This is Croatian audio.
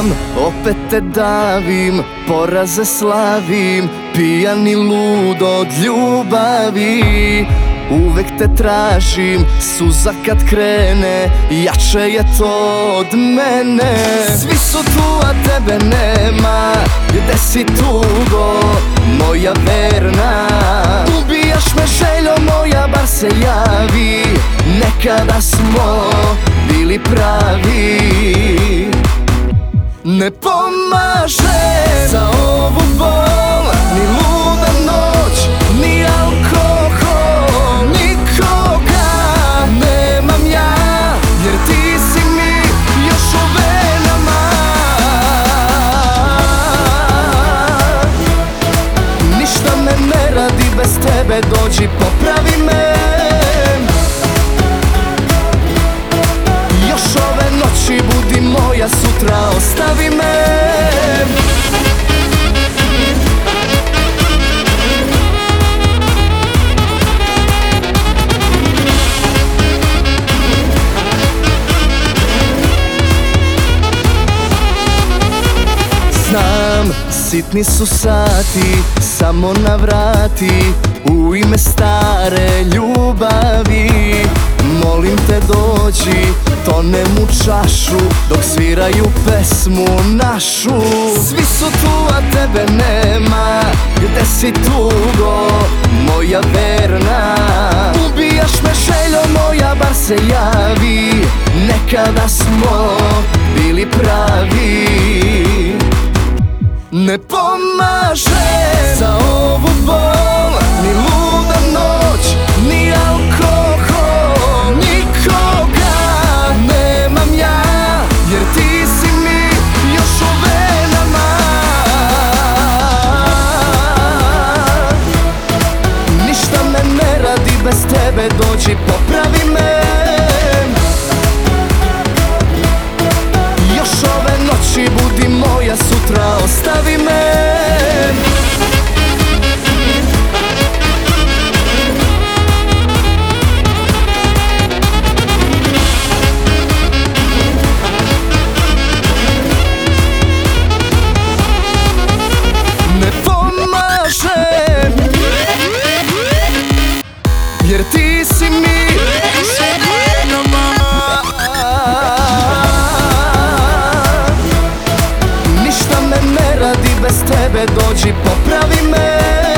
Znam, opet te davim, poraze slavim Pijan i lud od ljubavi. Uvek te tražim, suza kad krene Jače je to od mene. Svi su tu, a tebe nema Gde si tugo, moja verna? Ubijaš me željo moja, bar se javi Nekada smo bili pravi Ne pomaže za ovu bol Ni luda noć, ni alkohol Nikoga nemam ja Jer ti si mi još u venama. Ništa me ne radi bez tebe Dođi popravi ostavi me. Znam, sitni su sati, samo navrati U ime stare ljubavi. Molim te dođi, tonem u čašu Dok sviraju pesmu našu. Svi su tu, a tebe nema Gde si tugo, moja verna? Ubijaš me željo moja, bar se javi Nekada smo bili pravi. Ne pomaže Dođi popravi me. Još ove noći budi moja Sutra ostavi me bez tebe Dođi popravi me